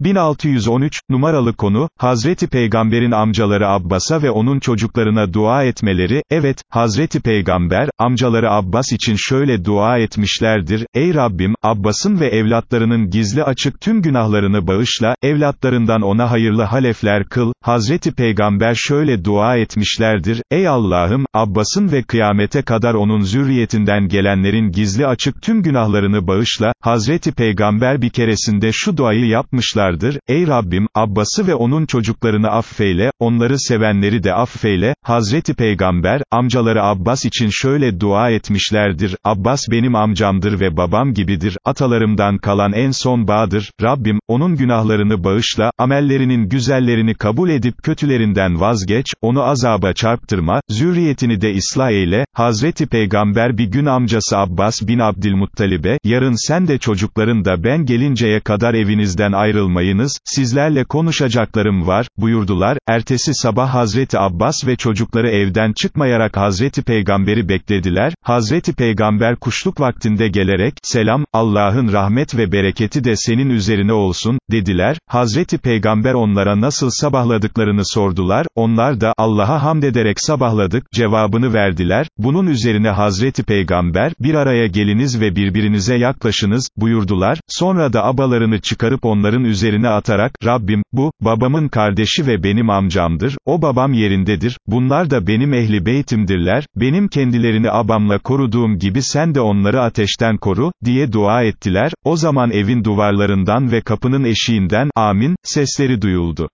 1613, numaralı konu, Hazreti Peygamber'in amcaları Abbas'a ve onun çocuklarına dua etmeleri, evet, Hazreti Peygamber, amcaları Abbas için şöyle dua etmişlerdir, ey Rabbim, Abbas'ın ve evlatlarının gizli açık tüm günahlarını bağışla, evlatlarından ona hayırlı halefler kıl, Hazreti Peygamber şöyle dua etmişlerdir, ey Allah'ım, Abbas'ın ve kıyamete kadar onun zürriyetinden gelenlerin gizli açık tüm günahlarını bağışla, Hazreti Peygamber bir keresinde şu duayı yapmışlar, yapmışlardır, ey Rabbim, Abbas'ı ve onun çocuklarını affeyle, onları sevenleri de affeyle, Hazreti Peygamber, amcaları Abbas için şöyle dua etmişlerdir, Abbas benim amcamdır ve babam gibidir, atalarımdan kalan en son bağdır, Rabbim, onun günahlarını bağışla, amellerinin güzellerini kabul edip kötülerinden vazgeç, onu azaba çarptırma, zürriyetini de ıslah eyle, Hazreti Peygamber bir gün amcası Abbas bin Abdülmuttalib'e, yarın sen de çocukların da ben gelinceye kadar evinizden ayrılmayın, buyurmayınız, sizlerle konuşacaklarım var, buyurdular, ertesi sabah Hazreti Abbas ve çocukları evden çıkmayarak Hazreti Peygamber'i beklediler, Hazreti Peygamber kuşluk vaktinde gelerek, selam, Allah'ın rahmet ve bereketi de senin üzerine olsun, dediler, Hazreti Peygamber onlara nasıl sabahladıklarını sordular, onlar da, Allah'a hamd ederek sabahladık, cevabını verdiler, bunun üzerine Hazreti Peygamber, bir araya geliniz ve birbirinize yaklaşınız, buyurdular, sonra da abalarını çıkarıp onların üzerine, atarak, Rabbim, bu, babamın kardeşi ve benim amcamdır, o babam yerindedir, bunlar da benim ehli beytimdirler, benim kendilerini abamla koruduğum gibi sen de onları ateşten koru, diye dua ettiler, o zaman evin duvarlarından ve kapının eşiğinden, amin, sesleri duyuldu.